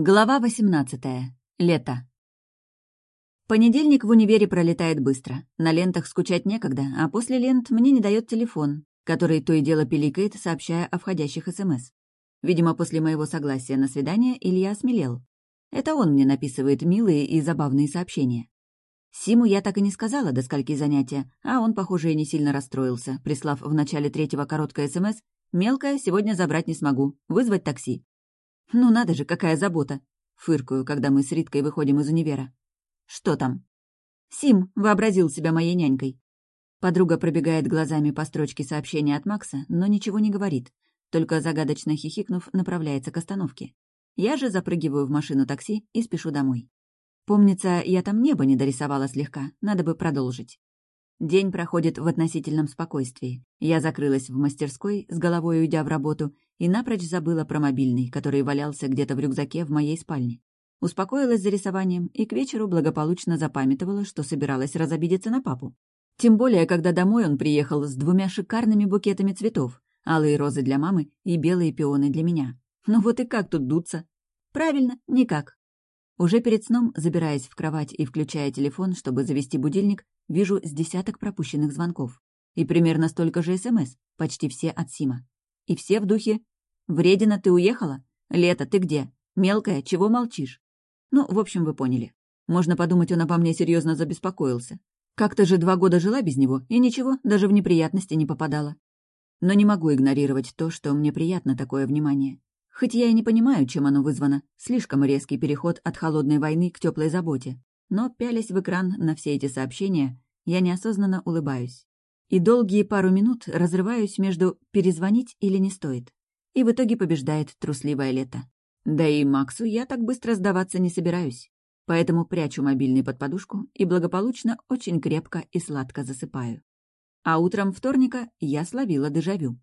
Глава 18. Лето. Понедельник в универе пролетает быстро. На лентах скучать некогда, а после лент мне не дает телефон, который то и дело пиликает, сообщая о входящих СМС. Видимо, после моего согласия на свидание Илья осмелел. Это он мне написывает милые и забавные сообщения. Симу я так и не сказала, до скольки занятия, а он, похоже, и не сильно расстроился, прислав в начале третьего короткое СМС «Мелкая сегодня забрать не смогу. Вызвать такси». «Ну надо же, какая забота!» — фыркаю, когда мы с Риткой выходим из универа. «Что там?» «Сим вообразил себя моей нянькой». Подруга пробегает глазами по строчке сообщения от Макса, но ничего не говорит, только загадочно хихикнув, направляется к остановке. Я же запрыгиваю в машину такси и спешу домой. Помнится, я там небо не дорисовала слегка, надо бы продолжить. День проходит в относительном спокойствии. Я закрылась в мастерской, с головой уйдя в работу, и напрочь забыла про мобильный, который валялся где-то в рюкзаке в моей спальне. Успокоилась за рисованием и к вечеру благополучно запамятовала, что собиралась разобидеться на папу. Тем более, когда домой он приехал с двумя шикарными букетами цветов, алые розы для мамы и белые пионы для меня. Ну вот и как тут дуться? Правильно, никак. Уже перед сном, забираясь в кровать и включая телефон, чтобы завести будильник, вижу с десяток пропущенных звонков. И примерно столько же СМС, почти все от Сима. И все в духе «Вредина, ты уехала? Лето, ты где? Мелкая, чего молчишь?» Ну, в общем, вы поняли. Можно подумать, он обо мне серьезно забеспокоился. Как-то же два года жила без него, и ничего, даже в неприятности не попадала. Но не могу игнорировать то, что мне приятно такое внимание. Хоть я и не понимаю, чем оно вызвано, слишком резкий переход от холодной войны к теплой заботе. Но, пялясь в экран на все эти сообщения, я неосознанно улыбаюсь. И долгие пару минут разрываюсь между «перезвонить или не стоит». И в итоге побеждает трусливое лето. Да и Максу я так быстро сдаваться не собираюсь. Поэтому прячу мобильный под подушку и благополучно очень крепко и сладко засыпаю. А утром вторника я словила дежавю.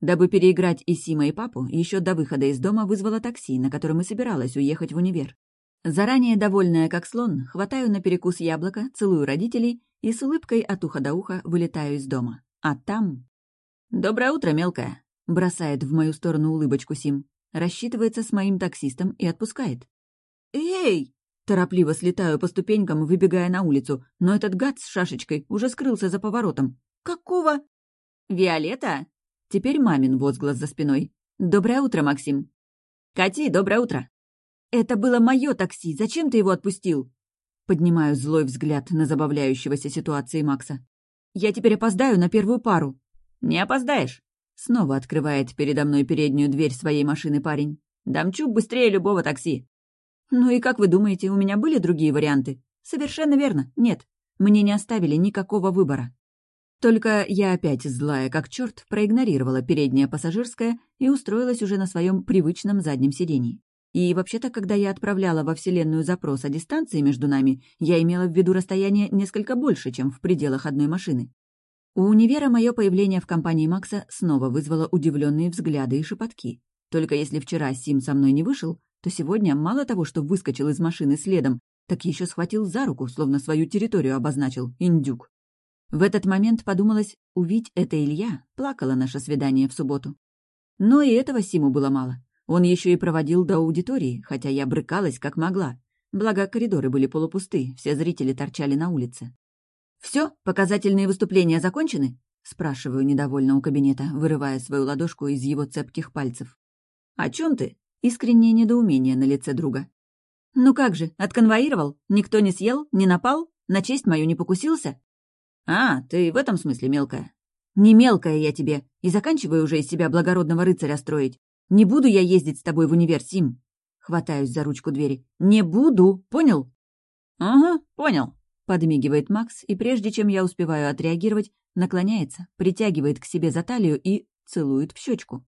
Дабы переиграть и Сима, и папу, еще до выхода из дома вызвала такси, на котором и собиралась уехать в универ. Заранее довольная как слон, хватаю на перекус яблоко, целую родителей и с улыбкой от уха до уха вылетаю из дома. А там... «Доброе утро, мелкая!» — бросает в мою сторону улыбочку Сим. Рассчитывается с моим таксистом и отпускает. «Эй!» Торопливо слетаю по ступенькам, выбегая на улицу, но этот гад с шашечкой уже скрылся за поворотом. «Какого?» «Виолетта?» Теперь мамин возглас за спиной. «Доброе утро, Максим!» «Кати, доброе утро!» «Это было мое такси. Зачем ты его отпустил?» Поднимаю злой взгляд на забавляющегося ситуации Макса. «Я теперь опоздаю на первую пару». «Не опоздаешь». Снова открывает передо мной переднюю дверь своей машины парень. «Дамчу быстрее любого такси». «Ну и как вы думаете, у меня были другие варианты?» «Совершенно верно. Нет. Мне не оставили никакого выбора». Только я опять злая как черт проигнорировала переднее пассажирское и устроилась уже на своем привычном заднем сидении. И вообще-то, когда я отправляла во Вселенную запрос о дистанции между нами, я имела в виду расстояние несколько больше, чем в пределах одной машины. У универа мое появление в компании Макса снова вызвало удивленные взгляды и шепотки. Только если вчера Сим со мной не вышел, то сегодня мало того, что выскочил из машины следом, так еще схватил за руку, словно свою территорию обозначил, индюк. В этот момент подумалось, увидеть это Илья, плакала наше свидание в субботу. Но и этого Симу было мало. Он еще и проводил до аудитории, хотя я брыкалась как могла. Благо, коридоры были полупусты, все зрители торчали на улице. Все, показательные выступления закончены?» — спрашиваю недовольно у кабинета, вырывая свою ладошку из его цепких пальцев. «О чем ты?» — искреннее недоумение на лице друга. «Ну как же, отконвоировал? Никто не съел? Не напал? На честь мою не покусился?» «А, ты в этом смысле мелкая?» «Не мелкая я тебе, и заканчиваю уже из себя благородного рыцаря строить. Не буду я ездить с тобой в универ, Сим. Хватаюсь за ручку двери. Не буду, понял? Ага, понял. Подмигивает Макс, и прежде чем я успеваю отреагировать, наклоняется, притягивает к себе за талию и целует в щечку.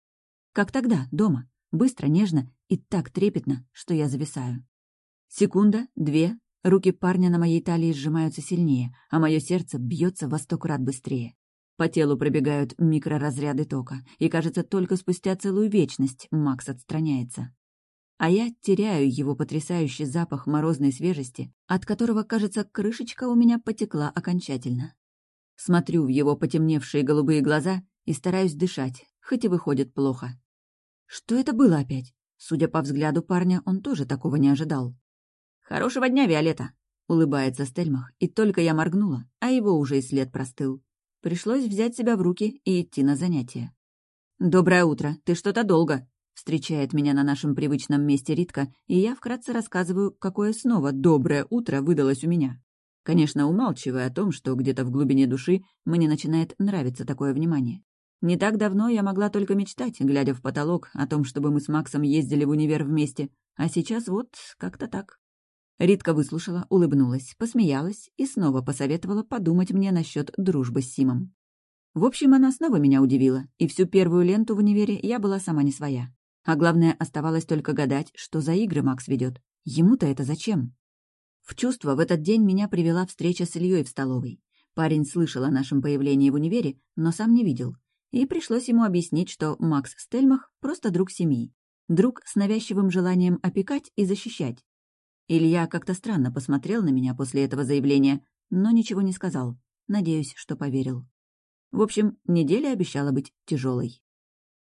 Как тогда, дома. Быстро, нежно и так трепетно, что я зависаю. Секунда, две, руки парня на моей талии сжимаются сильнее, а мое сердце бьется во сто крат быстрее. По телу пробегают микроразряды тока, и, кажется, только спустя целую вечность Макс отстраняется. А я теряю его потрясающий запах морозной свежести, от которого, кажется, крышечка у меня потекла окончательно. Смотрю в его потемневшие голубые глаза и стараюсь дышать, хоть и выходит плохо. Что это было опять? Судя по взгляду парня, он тоже такого не ожидал. «Хорошего дня, Виолетта!» — улыбается Стельмах, и только я моргнула, а его уже и след простыл. Пришлось взять себя в руки и идти на занятия. «Доброе утро. Ты что-то долго», — встречает меня на нашем привычном месте Ритка, и я вкратце рассказываю, какое снова доброе утро выдалось у меня. Конечно, умалчивая о том, что где-то в глубине души мне начинает нравиться такое внимание. Не так давно я могла только мечтать, глядя в потолок, о том, чтобы мы с Максом ездили в универ вместе, а сейчас вот как-то так. Ритка выслушала, улыбнулась, посмеялась и снова посоветовала подумать мне насчет дружбы с Симом. В общем, она снова меня удивила, и всю первую ленту в универе я была сама не своя. А главное, оставалось только гадать, что за игры Макс ведет. Ему-то это зачем? В чувство в этот день меня привела встреча с Ильей в столовой. Парень слышал о нашем появлении в универе, но сам не видел. И пришлось ему объяснить, что Макс Стельмах — просто друг семьи. Друг с навязчивым желанием опекать и защищать. Илья как-то странно посмотрел на меня после этого заявления, но ничего не сказал. Надеюсь, что поверил. В общем, неделя обещала быть тяжелой.